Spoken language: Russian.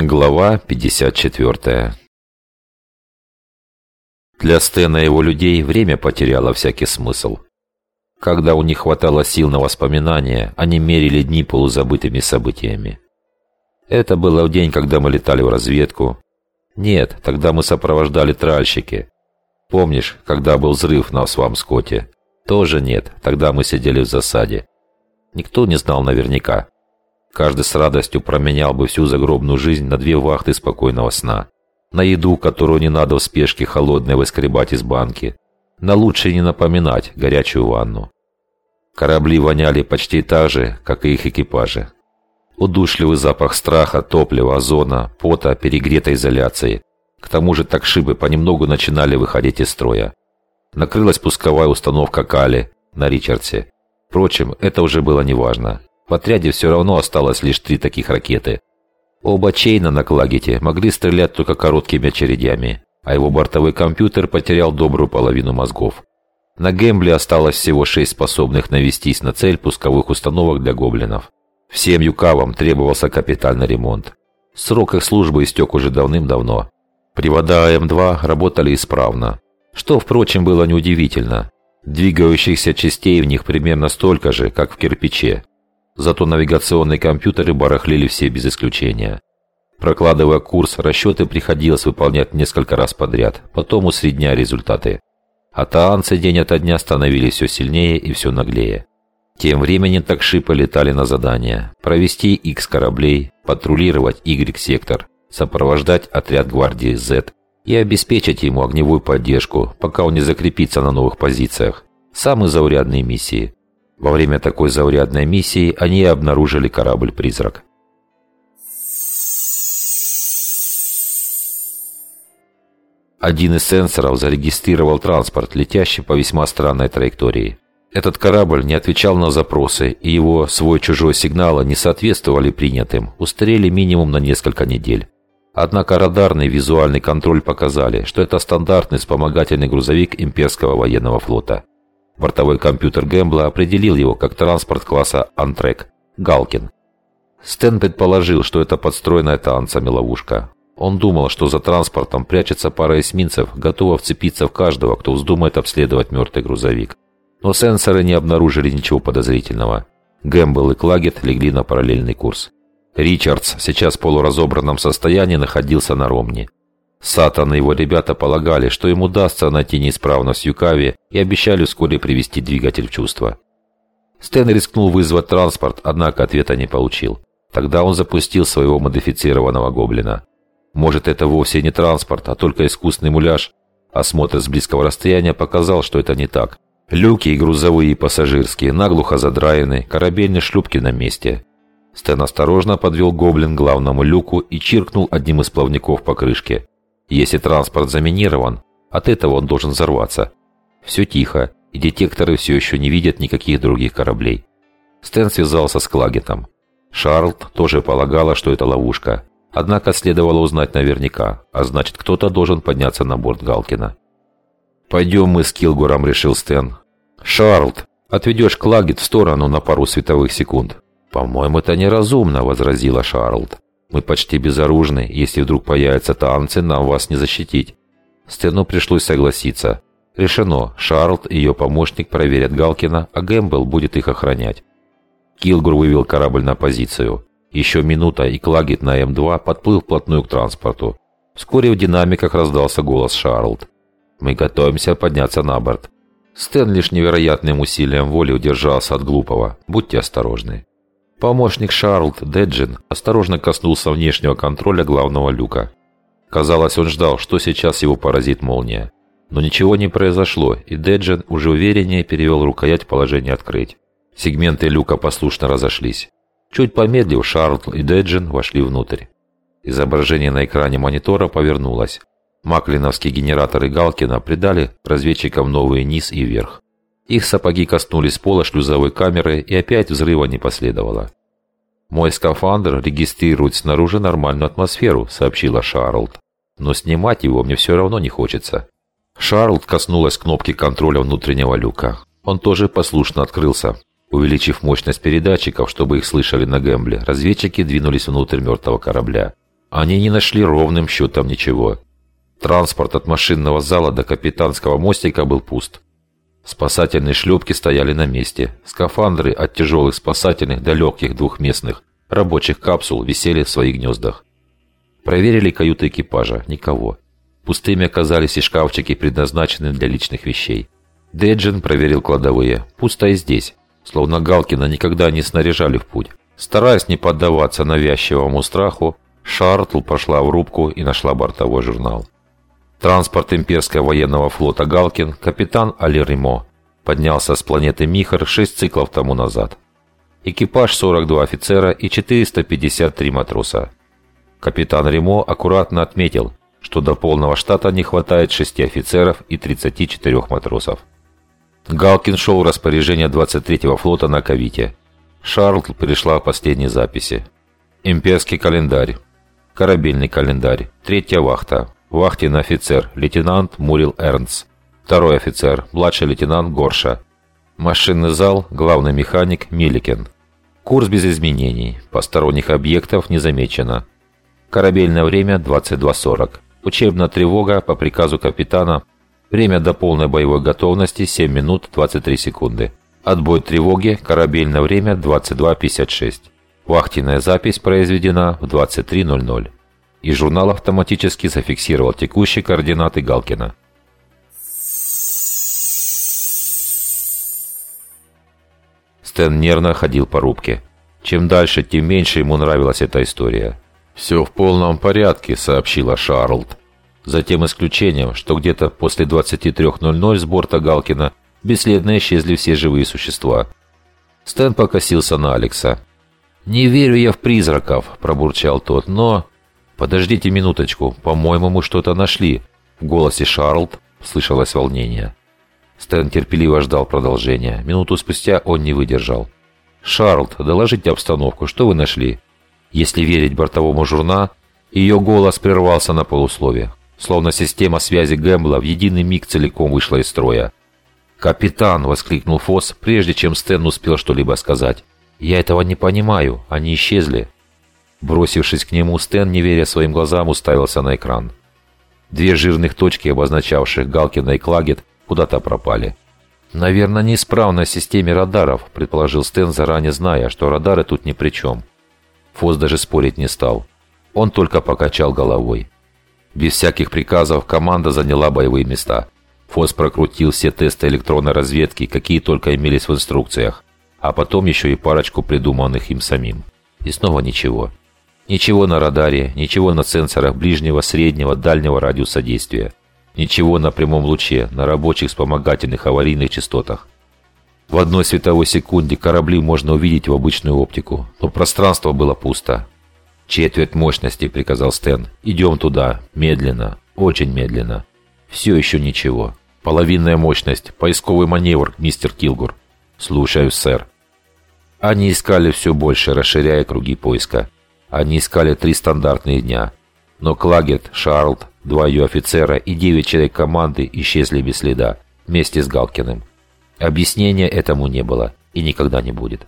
Глава 54 Для Стена и его людей время потеряло всякий смысл. Когда у них хватало сил на воспоминания, они мерили дни полузабытыми событиями. Это было в день, когда мы летали в разведку. Нет, тогда мы сопровождали тральщики. Помнишь, когда был взрыв на Свамскоте? Тоже нет, тогда мы сидели в засаде. Никто не знал наверняка. Каждый с радостью променял бы всю загробную жизнь на две вахты спокойного сна. На еду, которую не надо в спешке холодной выскребать из банки. На лучше не напоминать горячую ванну. Корабли воняли почти так же, как и их экипажи. Удушливый запах страха, топлива, озона, пота, перегретой изоляции. К тому же такшибы понемногу начинали выходить из строя. Накрылась пусковая установка Кали на Ричардсе. Впрочем, это уже было неважно. В отряде все равно осталось лишь три таких ракеты. Оба Чейна на Клагете могли стрелять только короткими очередями, а его бортовой компьютер потерял добрую половину мозгов. На Гембле осталось всего шесть способных навестись на цель пусковых установок для гоблинов. Всем юкавам требовался капитальный ремонт. Срок их службы истек уже давным-давно. Привода АМ-2 работали исправно, что, впрочем, было неудивительно. Двигающихся частей в них примерно столько же, как в кирпиче. Зато навигационные компьютеры барахлили все без исключения. Прокладывая курс, расчеты приходилось выполнять несколько раз подряд, потом усредняя результаты. А таанцы день ото дня становились все сильнее и все наглее. Тем временем такши полетали на задание. Провести X кораблей, патрулировать Y-сектор, сопровождать отряд гвардии Z и обеспечить ему огневую поддержку, пока он не закрепится на новых позициях. Самые заурядные миссии. Во время такой заурядной миссии они обнаружили корабль-призрак. Один из сенсоров зарегистрировал транспорт, летящий по весьма странной траектории. Этот корабль не отвечал на запросы, и его свой-чужой сигналы не соответствовали принятым, устарели минимум на несколько недель. Однако радарный визуальный контроль показали, что это стандартный вспомогательный грузовик имперского военного флота. Бортовой компьютер Гэмбла определил его как транспорт класса «Антрек» – «Галкин». Стэн предположил, что это подстроенная танцами ловушка. Он думал, что за транспортом прячется пара эсминцев, готова вцепиться в каждого, кто вздумает обследовать мертвый грузовик. Но сенсоры не обнаружили ничего подозрительного. Гэмбл и Клагет легли на параллельный курс. Ричардс сейчас в полуразобранном состоянии находился на Ромне. Сатан и его ребята полагали, что им удастся найти неисправность в Юкаве и обещали вскоре привести двигатель в чувство. Стэн рискнул вызвать транспорт, однако ответа не получил. Тогда он запустил своего модифицированного гоблина. Может, это вовсе не транспорт, а только искусственный муляж? Осмотр с близкого расстояния показал, что это не так. Люки и грузовые, и пассажирские наглухо задраены, корабельные шлюпки на месте. Стэн осторожно подвел гоблин к главному люку и чиркнул одним из плавников по крышке. Если транспорт заминирован, от этого он должен взорваться. Все тихо, и детекторы все еще не видят никаких других кораблей. Стэн связался с Клагетом. Шарлт тоже полагала, что это ловушка. Однако следовало узнать наверняка, а значит кто-то должен подняться на борт Галкина. «Пойдем мы с Килгуром», — решил Стэн. «Шарлт, отведешь Клагет в сторону на пару световых секунд». «По-моему, это неразумно», — возразила Шарлт. Мы почти безоружны, если вдруг появятся танцы, нам вас не защитить». Стэну пришлось согласиться. Решено, Шарлд и ее помощник проверят Галкина, а Гэмбл будет их охранять. Килгур вывел корабль на позицию. Еще минута, и Клагет на М2 подплыл вплотную к транспорту. Вскоре в динамиках раздался голос Шарлд. «Мы готовимся подняться на борт». Стэн лишь невероятным усилием воли удержался от глупого. Будьте осторожны. Помощник Шарлд Деджин осторожно коснулся внешнего контроля главного люка. Казалось, он ждал, что сейчас его поразит молния. Но ничего не произошло, и Деджин уже увереннее перевел рукоять в положение «Открыть». Сегменты люка послушно разошлись. Чуть помедлив, Шарлд и Деджин вошли внутрь. Изображение на экране монитора повернулось. Маклиновские генераторы Галкина придали разведчикам новый низ и верх. Их сапоги коснулись пола шлюзовой камеры, и опять взрыва не последовало. «Мой скафандр регистрирует снаружи нормальную атмосферу», — сообщила Шарлд. «Но снимать его мне все равно не хочется». Шарлд коснулась кнопки контроля внутреннего люка. Он тоже послушно открылся. Увеличив мощность передатчиков, чтобы их слышали на Гэмбле, разведчики двинулись внутрь мертвого корабля. Они не нашли ровным счетом ничего. Транспорт от машинного зала до капитанского мостика был пуст. Спасательные шлюпки стояли на месте. Скафандры от тяжелых спасательных до легких двухместных рабочих капсул висели в своих гнездах. Проверили каюты экипажа. Никого. Пустыми оказались и шкафчики, предназначенные для личных вещей. Деджин проверил кладовые. Пусто и здесь. Словно Галкина никогда не снаряжали в путь. Стараясь не поддаваться навязчивому страху, Шартл пошла в рубку и нашла бортовой журнал. Транспорт имперского военного флота «Галкин» капитан Али Римо поднялся с планеты Михар 6 циклов тому назад. Экипаж 42 офицера и 453 матроса. Капитан Римо аккуратно отметил, что до полного штата не хватает 6 офицеров и 34 матросов. Галкин шел в распоряжение 23-го флота на Кавите. Шарл пришла к последней записи. Имперский календарь. Корабельный календарь. Третья вахта. Вахтенный офицер, лейтенант Мурил Эрнс. Второй офицер, младший лейтенант Горша. Машинный зал, главный механик Миликен. Курс без изменений. Посторонних объектов не замечено. Корабельное время 22.40. Учебная тревога по приказу капитана. Время до полной боевой готовности 7 минут 23 секунды. Отбой тревоги. Корабельное время 22.56. Вахтенная запись произведена в 23.00 и журнал автоматически зафиксировал текущие координаты Галкина. Стэн нервно ходил по рубке. Чем дальше, тем меньше ему нравилась эта история. «Все в полном порядке», — сообщила Шарлд. За тем исключением, что где-то после 23.00 с борта Галкина бесследно исчезли все живые существа. Стэн покосился на Алекса. «Не верю я в призраков», – пробурчал тот, – «но...» «Подождите минуточку, по-моему, мы что-то нашли». В голосе Шарлд слышалось волнение. Стэн терпеливо ждал продолжения. Минуту спустя он не выдержал. «Шарлд, доложите обстановку, что вы нашли?» Если верить бортовому журна, ее голос прервался на полусловие. Словно система связи Гэмбла в единый миг целиком вышла из строя. «Капитан!» — воскликнул Фосс, прежде чем Стэн успел что-либо сказать. «Я этого не понимаю. Они исчезли». Бросившись к нему, Стэн, не веря своим глазам, уставился на экран. Две жирных точки, обозначавших Галкина и Клагет, куда-то пропали. «Наверное, неисправность в системе радаров», – предположил Стэн, заранее зная, что радары тут ни при чем. Фос даже спорить не стал. Он только покачал головой. Без всяких приказов команда заняла боевые места. Фос прокрутил все тесты электронной разведки, какие только имелись в инструкциях, а потом еще и парочку придуманных им самим. И снова ничего. Ничего на радаре, ничего на сенсорах ближнего, среднего, дальнего радиуса действия. Ничего на прямом луче, на рабочих вспомогательных аварийных частотах. В одной световой секунде корабли можно увидеть в обычную оптику, но пространство было пусто. «Четверть мощности», — приказал Стэн. «Идем туда. Медленно. Очень медленно. Все еще ничего. Половинная мощность. Поисковый маневр, мистер Килгур». «Слушаюсь, сэр». Они искали все больше, расширяя круги поиска. Они искали три стандартные дня. Но Клагет, Шарлд, два ее офицера и девять человек команды исчезли без следа, вместе с Галкиным. Объяснения этому не было и никогда не будет.